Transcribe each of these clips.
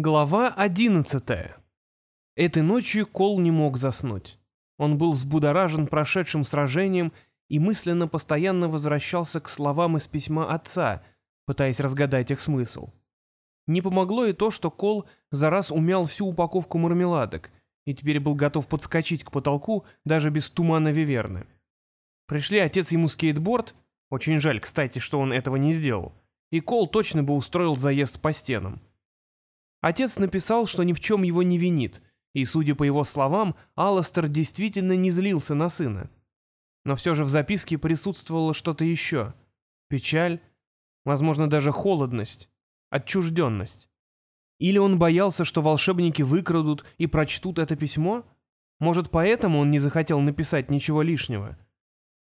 Глава одиннадцатая. Этой ночью Кол не мог заснуть. Он был взбудоражен прошедшим сражением и мысленно постоянно возвращался к словам из письма отца, пытаясь разгадать их смысл. Не помогло и то, что Кол за раз умял всю упаковку мармеладок и теперь был готов подскочить к потолку даже без тумана виверны. Пришли отец ему скейтборд, очень жаль, кстати, что он этого не сделал, и Кол точно бы устроил заезд по стенам. Отец написал, что ни в чем его не винит, и, судя по его словам, Алластер действительно не злился на сына. Но все же в записке присутствовало что-то еще. Печаль, возможно, даже холодность, отчужденность. Или он боялся, что волшебники выкрадут и прочтут это письмо? Может, поэтому он не захотел написать ничего лишнего?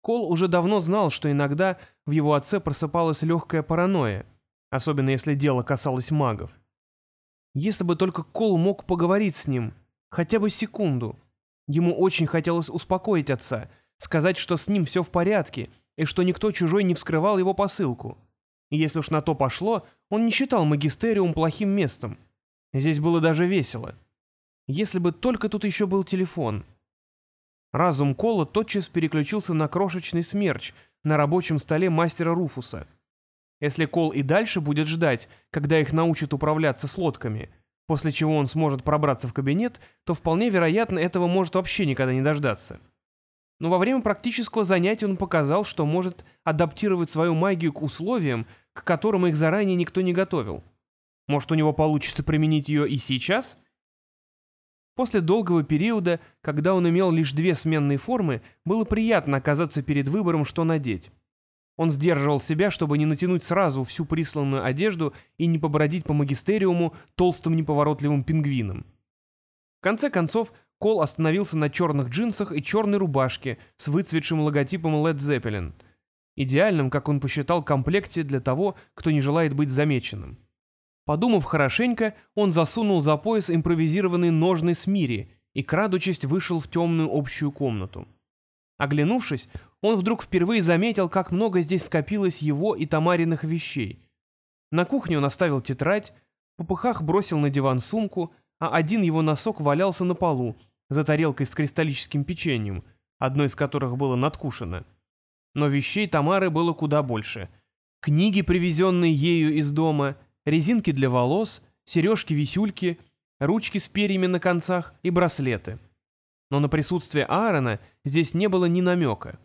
Кол уже давно знал, что иногда в его отце просыпалась легкая паранойя, особенно если дело касалось магов. Если бы только Кол мог поговорить с ним, хотя бы секунду. Ему очень хотелось успокоить отца, сказать, что с ним все в порядке, и что никто чужой не вскрывал его посылку. Если уж на то пошло, он не считал магистериум плохим местом. Здесь было даже весело. Если бы только тут еще был телефон. Разум Кола тотчас переключился на крошечный смерч на рабочем столе мастера Руфуса — если Кол и дальше будет ждать, когда их научат управляться с лодками, после чего он сможет пробраться в кабинет, то вполне вероятно этого может вообще никогда не дождаться. Но во время практического занятия он показал, что может адаптировать свою магию к условиям, к которым их заранее никто не готовил. Может, у него получится применить ее и сейчас? После долгого периода, когда он имел лишь две сменные формы, было приятно оказаться перед выбором, что надеть. Он сдерживал себя, чтобы не натянуть сразу всю присланную одежду и не побродить по магистериуму толстым неповоротливым пингвином. В конце концов, Кол остановился на черных джинсах и черной рубашке с выцветшим логотипом Led Zeppelin, идеальным, как он посчитал, комплекте для того, кто не желает быть замеченным. Подумав хорошенько, он засунул за пояс импровизированный ножный смири и, крадучись, вышел в темную общую комнату. Оглянувшись, он вдруг впервые заметил, как много здесь скопилось его и Тамариных вещей. На кухне он оставил тетрадь, по пыхах бросил на диван сумку, а один его носок валялся на полу, за тарелкой с кристаллическим печеньем, одно из которых было надкушено. Но вещей Тамары было куда больше. Книги, привезенные ею из дома, резинки для волос, сережки-висюльки, ручки с перьями на концах и браслеты — но на присутствие Аарона здесь не было ни намека.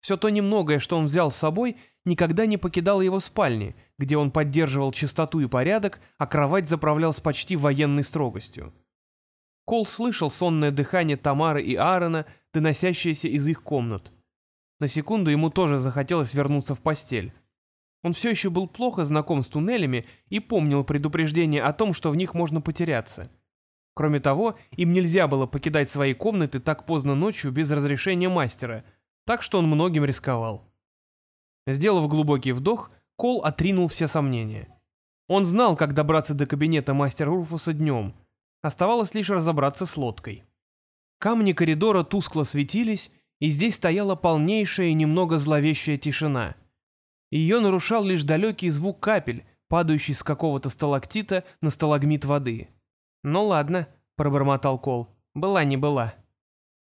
Все то немногое, что он взял с собой, никогда не покидало его спальни, где он поддерживал чистоту и порядок, а кровать заправлял с почти военной строгостью. Кол слышал сонное дыхание Тамары и Аарона, доносящееся из их комнат. На секунду ему тоже захотелось вернуться в постель. Он все еще был плохо знаком с туннелями и помнил предупреждение о том, что в них можно потеряться. Кроме того, им нельзя было покидать свои комнаты так поздно ночью без разрешения мастера, так что он многим рисковал. Сделав глубокий вдох, Кол отринул все сомнения. Он знал, как добраться до кабинета мастера Руфуса днем. Оставалось лишь разобраться с лодкой. Камни коридора тускло светились, и здесь стояла полнейшая и немного зловещая тишина. Ее нарушал лишь далекий звук капель, падающий с какого-то сталактита на сталагмит воды. «Ну ладно», — пробормотал Кол, — «была не была».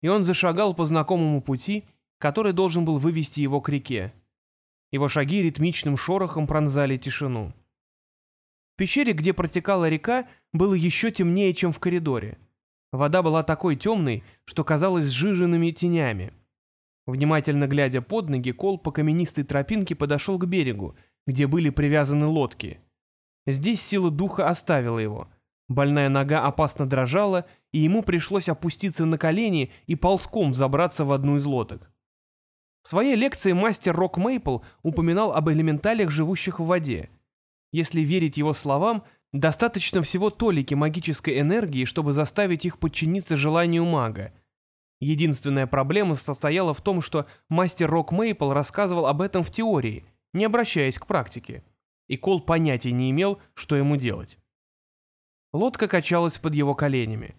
И он зашагал по знакомому пути, который должен был вывести его к реке. Его шаги ритмичным шорохом пронзали тишину. В пещере, где протекала река, было еще темнее, чем в коридоре. Вода была такой темной, что казалась сжиженными тенями. Внимательно глядя под ноги, Кол по каменистой тропинке подошел к берегу, где были привязаны лодки. Здесь сила духа оставила его — Больная нога опасно дрожала, и ему пришлось опуститься на колени и ползком забраться в одну из лодок. В своей лекции мастер Рок Мейпл упоминал об элементалях, живущих в воде. Если верить его словам, достаточно всего толики магической энергии, чтобы заставить их подчиниться желанию мага. Единственная проблема состояла в том, что мастер Рок Мейпл рассказывал об этом в теории, не обращаясь к практике. И Кол понятия не имел, что ему делать. Лодка качалась под его коленями.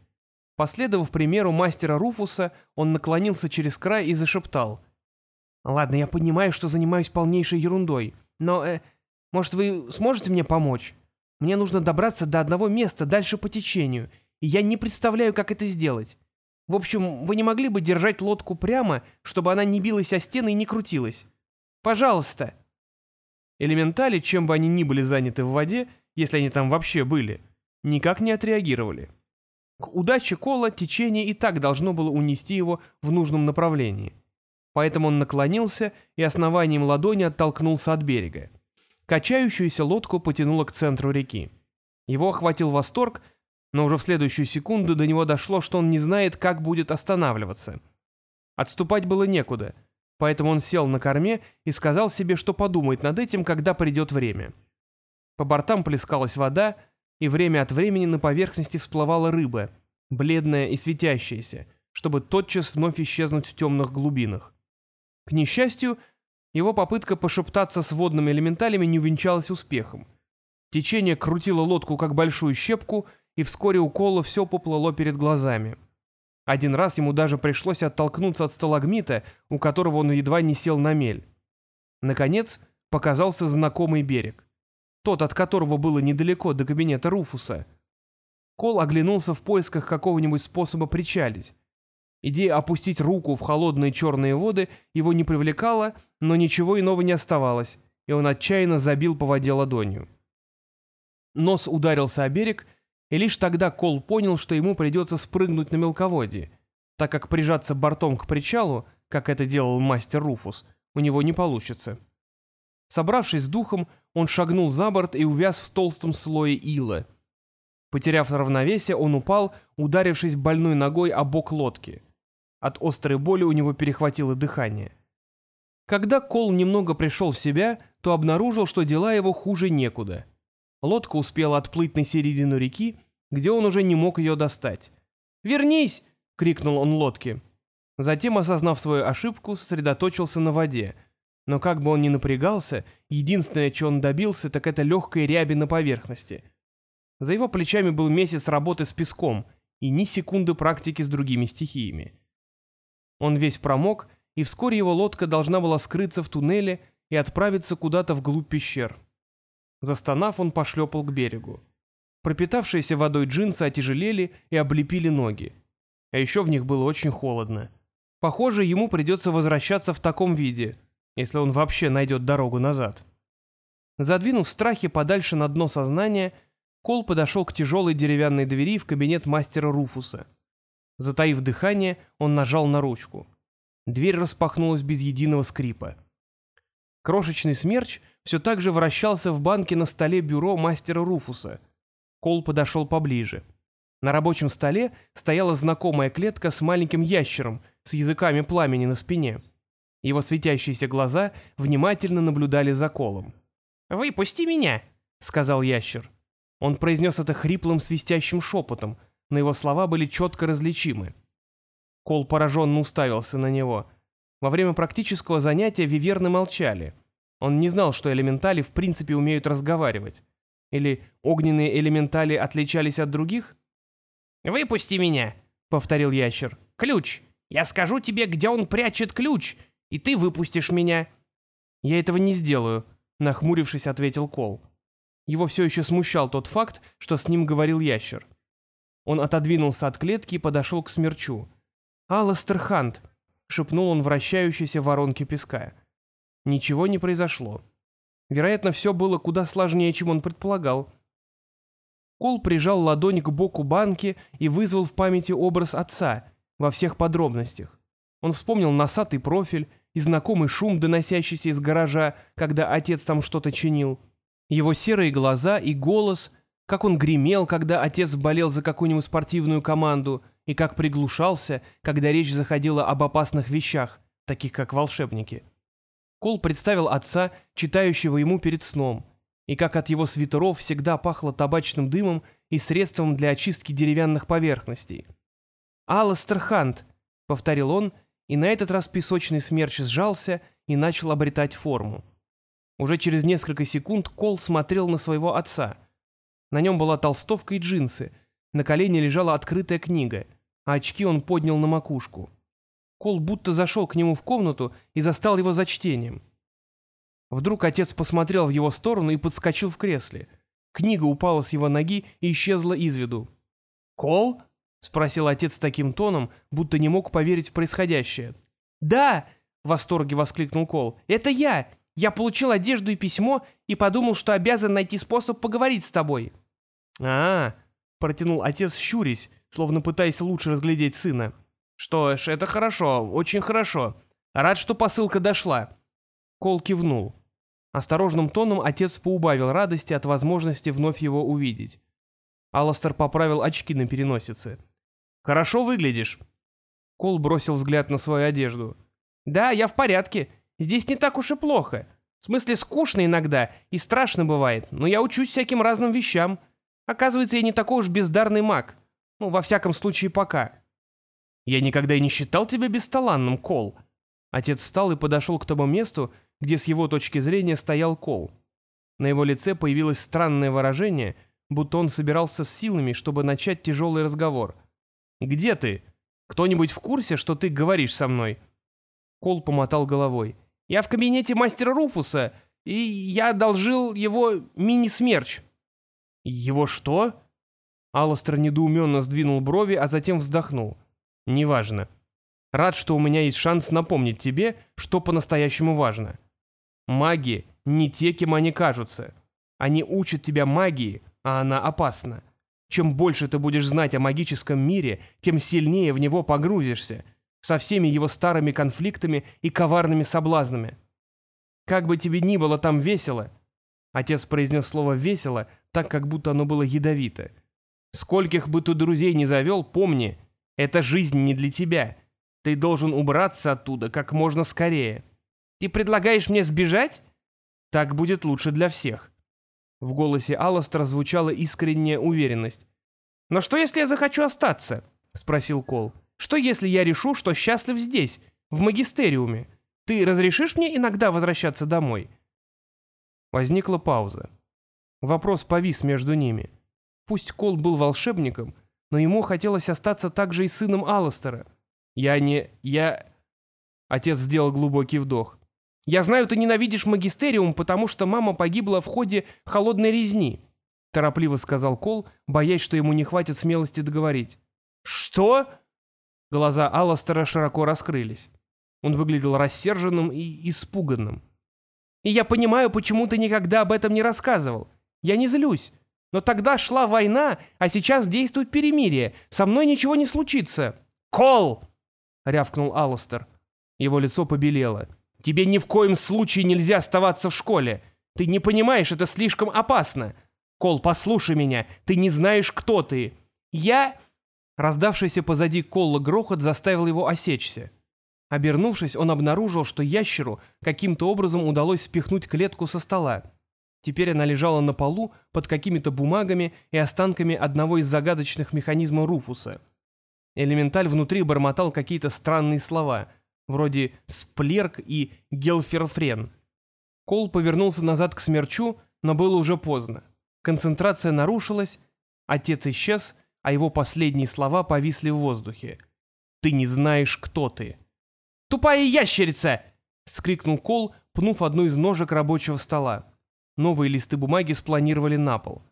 Последовав примеру мастера Руфуса, он наклонился через край и зашептал. «Ладно, я понимаю, что занимаюсь полнейшей ерундой, но, э, может, вы сможете мне помочь? Мне нужно добраться до одного места дальше по течению, и я не представляю, как это сделать. В общем, вы не могли бы держать лодку прямо, чтобы она не билась о стены и не крутилась? Пожалуйста!» Элементали, чем бы они ни были заняты в воде, если они там вообще были, никак не отреагировали. К удаче Кола течение и так должно было унести его в нужном направлении. Поэтому он наклонился и основанием ладони оттолкнулся от берега. Качающуюся лодку потянуло к центру реки. Его охватил восторг, но уже в следующую секунду до него дошло, что он не знает, как будет останавливаться. Отступать было некуда, поэтому он сел на корме и сказал себе, что подумает над этим, когда придет время. По бортам плескалась вода, и время от времени на поверхности всплывала рыба, бледная и светящаяся, чтобы тотчас вновь исчезнуть в темных глубинах. К несчастью, его попытка пошептаться с водными элементалями не увенчалась успехом. Течение крутило лодку как большую щепку, и вскоре у все поплыло перед глазами. Один раз ему даже пришлось оттолкнуться от сталагмита, у которого он едва не сел на мель. Наконец, показался знакомый берег тот, от которого было недалеко до кабинета Руфуса. Кол оглянулся в поисках какого-нибудь способа причалить. Идея опустить руку в холодные черные воды его не привлекала, но ничего иного не оставалось, и он отчаянно забил по воде ладонью. Нос ударился о берег, и лишь тогда Кол понял, что ему придется спрыгнуть на мелководье, так как прижаться бортом к причалу, как это делал мастер Руфус, у него не получится. Собравшись с духом, он шагнул за борт и увяз в толстом слое ила. Потеряв равновесие, он упал, ударившись больной ногой о бок лодки. От острой боли у него перехватило дыхание. Когда Кол немного пришел в себя, то обнаружил, что дела его хуже некуда. Лодка успела отплыть на середину реки, где он уже не мог ее достать. «Вернись!» — крикнул он лодке. Затем, осознав свою ошибку, сосредоточился на воде — но как бы он ни напрягался, единственное, чего он добился, так это легкой ряби на поверхности. За его плечами был месяц работы с песком и ни секунды практики с другими стихиями. Он весь промок, и вскоре его лодка должна была скрыться в туннеле и отправиться куда-то вглубь пещер. Застонав, он пошлепал к берегу. Пропитавшиеся водой джинсы отяжелели и облепили ноги. А еще в них было очень холодно. Похоже, ему придется возвращаться в таком виде — если он вообще найдет дорогу назад. Задвинув страхи подальше на дно сознания, Кол подошел к тяжелой деревянной двери в кабинет мастера Руфуса. Затаив дыхание, он нажал на ручку. Дверь распахнулась без единого скрипа. Крошечный смерч все так же вращался в банке на столе бюро мастера Руфуса. Кол подошел поближе. На рабочем столе стояла знакомая клетка с маленьким ящером с языками пламени на спине. Его светящиеся глаза внимательно наблюдали за Колом. «Выпусти меня!» — сказал ящер. Он произнес это хриплым свистящим шепотом, но его слова были четко различимы. Кол пораженно уставился на него. Во время практического занятия виверны молчали. Он не знал, что элементали в принципе умеют разговаривать. Или огненные элементали отличались от других? «Выпусти меня!» — повторил ящер. «Ключ! Я скажу тебе, где он прячет ключ, и ты выпустишь меня». «Я этого не сделаю», — нахмурившись, ответил Кол. Его все еще смущал тот факт, что с ним говорил ящер. Он отодвинулся от клетки и подошел к смерчу. «Алластер Хант», — шепнул он вращающейся воронке песка. Ничего не произошло. Вероятно, все было куда сложнее, чем он предполагал. Кол прижал ладонь к боку банки и вызвал в памяти образ отца во всех подробностях. Он вспомнил носатый профиль, и знакомый шум, доносящийся из гаража, когда отец там что-то чинил. Его серые глаза и голос, как он гремел, когда отец болел за какую-нибудь спортивную команду, и как приглушался, когда речь заходила об опасных вещах, таких как волшебники. Кол представил отца, читающего ему перед сном, и как от его свитеров всегда пахло табачным дымом и средством для очистки деревянных поверхностей. «Алластер Хант», — повторил он, — и на этот раз песочный смерч сжался и начал обретать форму. Уже через несколько секунд Кол смотрел на своего отца. На нем была толстовка и джинсы, на колене лежала открытая книга, а очки он поднял на макушку. Кол будто зашел к нему в комнату и застал его за чтением. Вдруг отец посмотрел в его сторону и подскочил в кресле. Книга упала с его ноги и исчезла из виду. «Кол?» — спросил отец таким тоном, будто не мог поверить в происходящее. «Да!» — в восторге воскликнул Кол. «Это я! Я получил одежду и письмо и подумал, что обязан найти способ поговорить с тобой». «А-а!» — протянул отец, щурясь, словно пытаясь лучше разглядеть сына. «Что ж, это хорошо, очень хорошо. Рад, что посылка дошла». Кол кивнул. Осторожным тоном отец поубавил радости от возможности вновь его увидеть. Алластер поправил очки на переносице. «Хорошо выглядишь». Кол бросил взгляд на свою одежду. «Да, я в порядке. Здесь не так уж и плохо. В смысле, скучно иногда и страшно бывает, но я учусь всяким разным вещам. Оказывается, я не такой уж бездарный маг. Ну, во всяком случае, пока». «Я никогда и не считал тебя бесталанным, Кол». Отец встал и подошел к тому месту, где с его точки зрения стоял Кол. На его лице появилось странное выражение, будто он собирался с силами, чтобы начать тяжелый разговор. «Где ты? Кто-нибудь в курсе, что ты говоришь со мной?» Кол помотал головой. «Я в кабинете мастера Руфуса, и я одолжил его мини-смерч». «Его что?» Алластер недоуменно сдвинул брови, а затем вздохнул. «Неважно. Рад, что у меня есть шанс напомнить тебе, что по-настоящему важно. Маги не те, кем они кажутся. Они учат тебя магии, а она опасна. Чем больше ты будешь знать о магическом мире, тем сильнее в него погрузишься, со всеми его старыми конфликтами и коварными соблазнами. Как бы тебе ни было там весело, отец произнес слово «весело», так как будто оно было ядовито. Скольких бы ты друзей не завел, помни, эта жизнь не для тебя. Ты должен убраться оттуда как можно скорее. Ты предлагаешь мне сбежать? Так будет лучше для всех. В голосе Алластера звучала искренняя уверенность. «Но что, если я захочу остаться?» — спросил Кол. «Что, если я решу, что счастлив здесь, в магистериуме? Ты разрешишь мне иногда возвращаться домой?» Возникла пауза. Вопрос повис между ними. Пусть Кол был волшебником, но ему хотелось остаться также и сыном Алластера. «Я не... я...» Отец сделал глубокий вдох. Я знаю, ты ненавидишь магистериум, потому что мама погибла в ходе холодной резни», — торопливо сказал Кол, боясь, что ему не хватит смелости договорить. «Что?» Глаза Алластера широко раскрылись. Он выглядел рассерженным и испуганным. «И я понимаю, почему ты никогда об этом не рассказывал. Я не злюсь. Но тогда шла война, а сейчас действует перемирие. Со мной ничего не случится». «Кол!» — рявкнул Алластер. Его лицо побелело. Тебе ни в коем случае нельзя оставаться в школе. Ты не понимаешь, это слишком опасно. Кол, послушай меня, ты не знаешь, кто ты. Я...» Раздавшийся позади Колла грохот заставил его осечься. Обернувшись, он обнаружил, что ящеру каким-то образом удалось спихнуть клетку со стола. Теперь она лежала на полу под какими-то бумагами и останками одного из загадочных механизмов Руфуса. Элементаль внутри бормотал какие-то странные слова — вроде «сплерк» и «гелферфрен». Кол повернулся назад к смерчу, но было уже поздно. Концентрация нарушилась, отец исчез, а его последние слова повисли в воздухе. «Ты не знаешь, кто ты». «Тупая ящерица!» — скрикнул Кол, пнув одну из ножек рабочего стола. Новые листы бумаги спланировали на пол.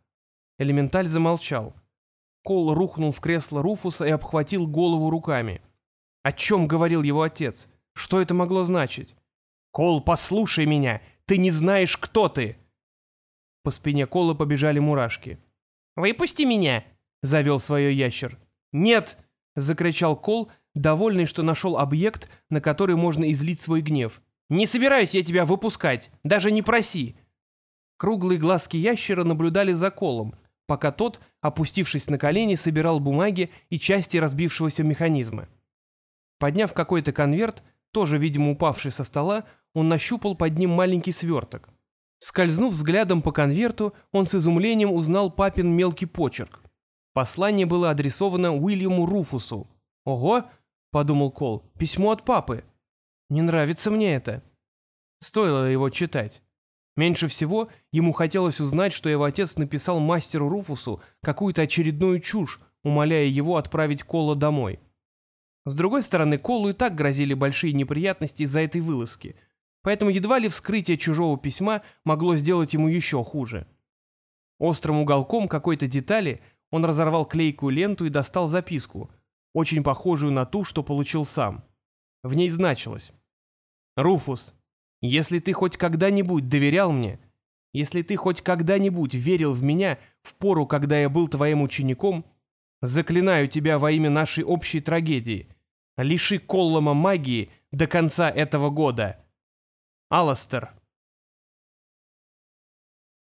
Элементаль замолчал. Кол рухнул в кресло Руфуса и обхватил голову руками. О чем говорил его отец? Что это могло значить? «Кол, послушай меня! Ты не знаешь, кто ты!» По спине Кола побежали мурашки. «Выпусти меня!» — завел свое ящер. «Нет!» — закричал Кол, довольный, что нашел объект, на который можно излить свой гнев. «Не собираюсь я тебя выпускать! Даже не проси!» Круглые глазки ящера наблюдали за Колом, пока тот, опустившись на колени, собирал бумаги и части разбившегося механизма. Подняв какой-то конверт, тоже, видимо, упавший со стола, он нащупал под ним маленький сверток. Скользнув взглядом по конверту, он с изумлением узнал папин мелкий почерк. Послание было адресовано Уильяму Руфусу. «Ого!» — подумал Кол. «Письмо от папы. Не нравится мне это». Стоило его читать. Меньше всего ему хотелось узнать, что его отец написал мастеру Руфусу какую-то очередную чушь, умоляя его отправить Кола домой. С другой стороны, Колу и так грозили большие неприятности из-за этой вылазки, поэтому едва ли вскрытие чужого письма могло сделать ему еще хуже. Острым уголком какой-то детали он разорвал клейкую ленту и достал записку, очень похожую на ту, что получил сам. В ней значилось «Руфус, если ты хоть когда-нибудь доверял мне, если ты хоть когда-нибудь верил в меня в пору, когда я был твоим учеником, заклинаю тебя во имя нашей общей трагедии, лиши Коллома магии до конца этого года. Аластер».